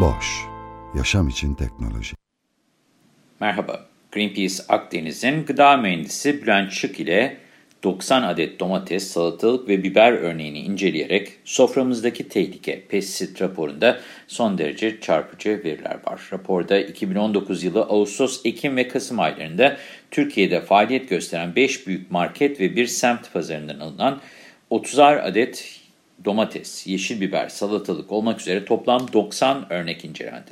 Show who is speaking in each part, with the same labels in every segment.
Speaker 1: Boş, yaşam için teknoloji.
Speaker 2: Merhaba, Greenpeace Akdeniz'in gıda mühendisi Bülent Şık ile 90 adet domates, salatalık ve biber örneğini inceleyerek soframızdaki tehlike pestisit raporunda son derece çarpıcı veriler var. Raporda 2019 yılı Ağustos, Ekim ve Kasım aylarında Türkiye'de faaliyet gösteren 5 büyük market ve bir semt pazarından alınan 30'ar adet domates, yeşil biber, salatalık olmak üzere toplam 90 örnek incelendi.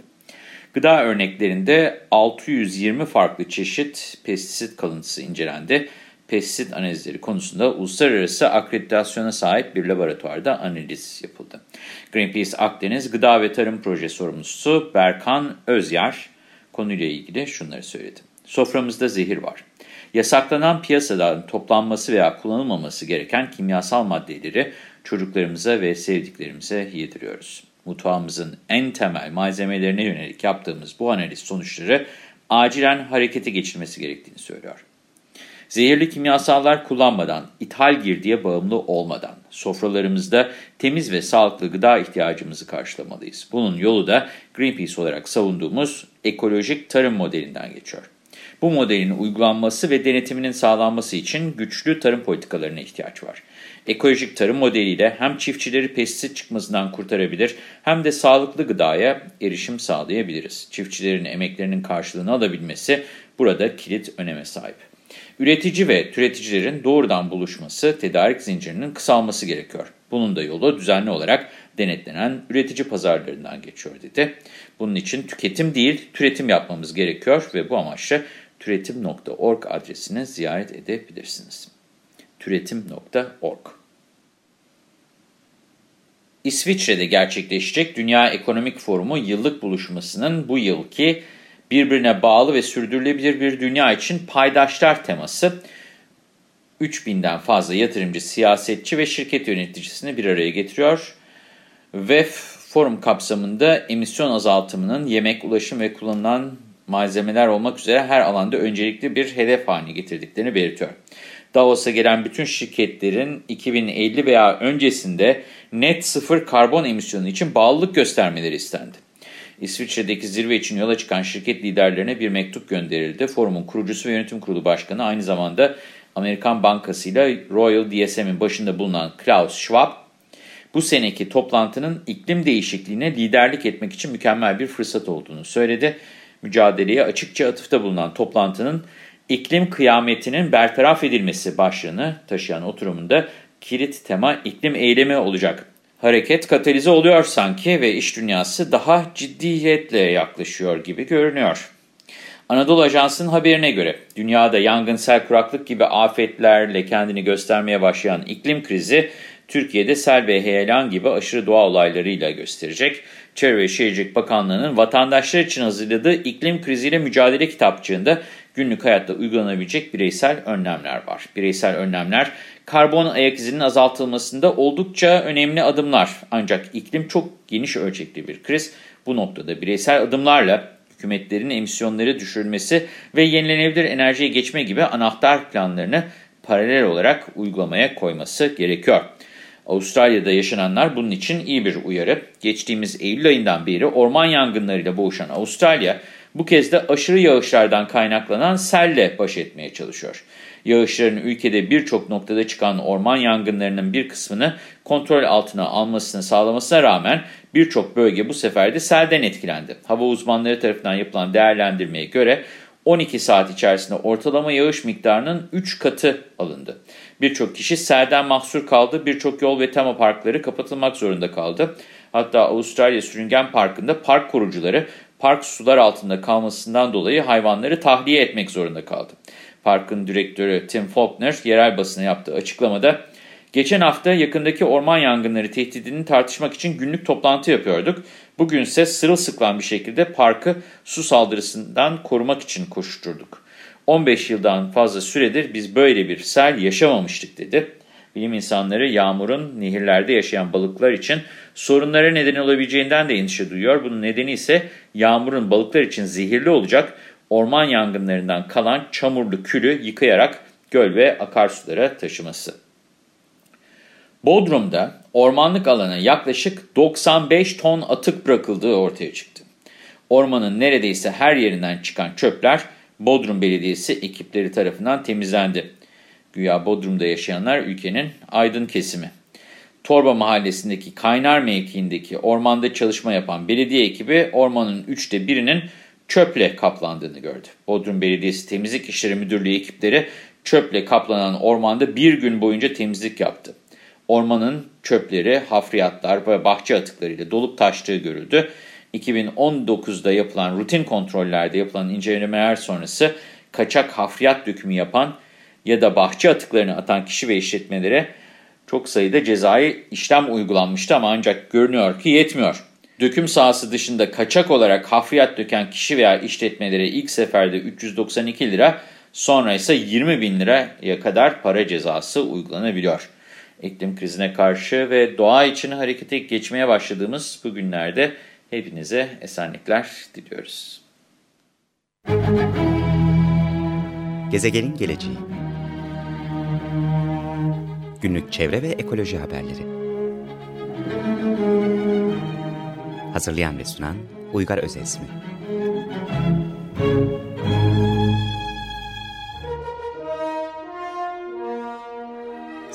Speaker 2: Gıda örneklerinde 620 farklı çeşit pestisit kalıntısı incelendi pestisit analizleri konusunda uluslararası akreditasyona sahip bir laboratuvarda analiz yapıldı. Greenpeace Akdeniz Gıda ve Tarım Projesi sorumlusu Berkan Özyar konuyla ilgili şunları söyledi. Soframızda zehir var. Yasaklanan piyasadan toplanması veya kullanılmaması gereken kimyasal maddeleri çocuklarımıza ve sevdiklerimize yediriyoruz. Mutfağımızın en temel malzemelerine yönelik yaptığımız bu analiz sonuçları acilen harekete geçirmesi gerektiğini söylüyor. Zehirli kimyasallar kullanmadan, ithal girdiye bağımlı olmadan sofralarımızda temiz ve sağlıklı gıda ihtiyacımızı karşılamalıyız. Bunun yolu da Greenpeace olarak savunduğumuz ekolojik tarım modelinden geçiyor. Bu modelin uygulanması ve denetiminin sağlanması için güçlü tarım politikalarına ihtiyaç var. Ekolojik tarım modeliyle hem çiftçileri pestisit çıkmasından kurtarabilir hem de sağlıklı gıdaya erişim sağlayabiliriz. Çiftçilerin emeklerinin karşılığını alabilmesi burada kilit öneme sahip. Üretici ve türeticilerin doğrudan buluşması, tedarik zincirinin kısalması gerekiyor. Bunun da yolu düzenli olarak denetlenen üretici pazarlarından geçiyor dedi. Bunun için tüketim değil, türetim yapmamız gerekiyor ve bu amaçla türetim.org adresini ziyaret edebilirsiniz. türetim.org İsviçre'de gerçekleşecek Dünya Ekonomik Forumu yıllık buluşmasının bu yılki birbirine bağlı ve sürdürülebilir bir dünya için paydaşlar teması 3000'den fazla yatırımcı, siyasetçi ve şirket yöneticisini bir araya getiriyor. Ve forum kapsamında emisyon azaltımının yemek, ulaşım ve kullanılan malzemeler olmak üzere her alanda öncelikli bir hedef haline getirdiklerini belirtiyor. Davos'a gelen bütün şirketlerin 2050 veya öncesinde net sıfır karbon emisyonu için bağlılık göstermeleri istendi. İsviçre'deki zirve için yola çıkan şirket liderlerine bir mektup gönderildi. Forumun kurucusu ve yönetim kurulu başkanı aynı zamanda Amerikan Bankası ile Royal DSM'in başında bulunan Klaus Schwab, bu seneki toplantının iklim değişikliğine liderlik etmek için mükemmel bir fırsat olduğunu söyledi. Mücadeleye açıkça atıfta bulunan toplantının iklim kıyametinin bertaraf edilmesi başlığını taşıyan oturumunda kilit tema iklim eylemi olacak. Hareket katalize oluyor sanki ve iş dünyası daha ciddiyetle yaklaşıyor gibi görünüyor. Anadolu Ajansı'nın haberine göre dünyada yangın, sel, kuraklık gibi afetlerle kendini göstermeye başlayan iklim krizi Türkiye'de sel ve heyelan gibi aşırı doğa olaylarıyla gösterecek. Çevre Şehircilik Bakanlığı'nın vatandaşlar için hazırladığı iklim kriziyle mücadele kitapçığında günlük hayatta uygulanabilecek bireysel önlemler var. Bireysel önlemler karbon ayak izinin azaltılmasında oldukça önemli adımlar. Ancak iklim çok geniş ölçekli bir kriz. Bu noktada bireysel adımlarla hükümetlerin emisyonları düşürülmesi ve yenilenebilir enerjiye geçme gibi anahtar planlarını paralel olarak uygulamaya koyması gerekiyor. Avustralya'da yaşananlar bunun için iyi bir uyarı. Geçtiğimiz Eylül ayından beri orman yangınlarıyla boğuşan Avustralya, bu kez de aşırı yağışlardan kaynaklanan selle baş etmeye çalışıyor. Yağışların ülkede birçok noktada çıkan orman yangınlarının bir kısmını kontrol altına almasını sağlamasına rağmen birçok bölge bu sefer de selden etkilendi. Hava uzmanları tarafından yapılan değerlendirmeye göre 12 saat içerisinde ortalama yağış miktarının 3 katı alındı. Birçok kişi selden mahsur kaldı, birçok yol ve tema parkları kapatılmak zorunda kaldı. Hatta Avustralya Sürüngen Parkı'nda park korucuları park sular altında kalmasından dolayı hayvanları tahliye etmek zorunda kaldı. Parkın direktörü Tim Faulkner yerel basına yaptığı açıklamada Geçen hafta yakındaki orman yangınları tehdidini tartışmak için günlük toplantı yapıyorduk. Bugünse sırılsıklam bir şekilde parkı su saldırısından korumak için koşturduk. 15 yıldan fazla süredir biz böyle bir sel yaşamamıştık dedi. Bilim insanları yağmurun nehirlerde yaşayan balıklar için sorunlara neden olabileceğinden de endişe duyuyor. Bunun nedeni ise yağmurun balıklar için zehirli olacak orman yangınlarından kalan çamurlu külü yıkayarak göl ve akarsulara taşıması. Bodrum'da ormanlık alana yaklaşık 95 ton atık bırakıldığı ortaya çıktı. Ormanın neredeyse her yerinden çıkan çöpler Bodrum Belediyesi ekipleri tarafından temizlendi. Güya Bodrum'da yaşayanlar ülkenin aydın kesimi. Torba mahallesindeki Kaynar mevkiindeki ormanda çalışma yapan belediye ekibi ormanın üçte birinin çöple kaplandığını gördü. Bodrum Belediyesi Temizlik İşleri Müdürlüğü ekipleri çöple kaplanan ormanda bir gün boyunca temizlik yaptı. Ormanın çöpleri, hafriyatlar ve bahçe atıklarıyla dolup taştığı görüldü. 2019'da yapılan rutin kontrollerde yapılan incelemeler sonrası kaçak hafriyat dökümü yapan ya da bahçe atıklarını atan kişi ve işletmelere çok sayıda cezai işlem uygulanmıştı ama ancak görünüyor ki yetmiyor. Döküm sahası dışında kaçak olarak hafriyat döken kişi veya işletmelere ilk seferde 392 lira, sonra ise 20 bin liraya kadar para cezası uygulanabiliyor. İklim krizine karşı ve doğa için harekete geçmeye başladığımız bu günlerde hepinize esenlikler diliyoruz.
Speaker 3: Gezegenin geleceği. Günlük çevre ve ekoloji haberleri. Hazırlayan ve sunan Uygar Özesmi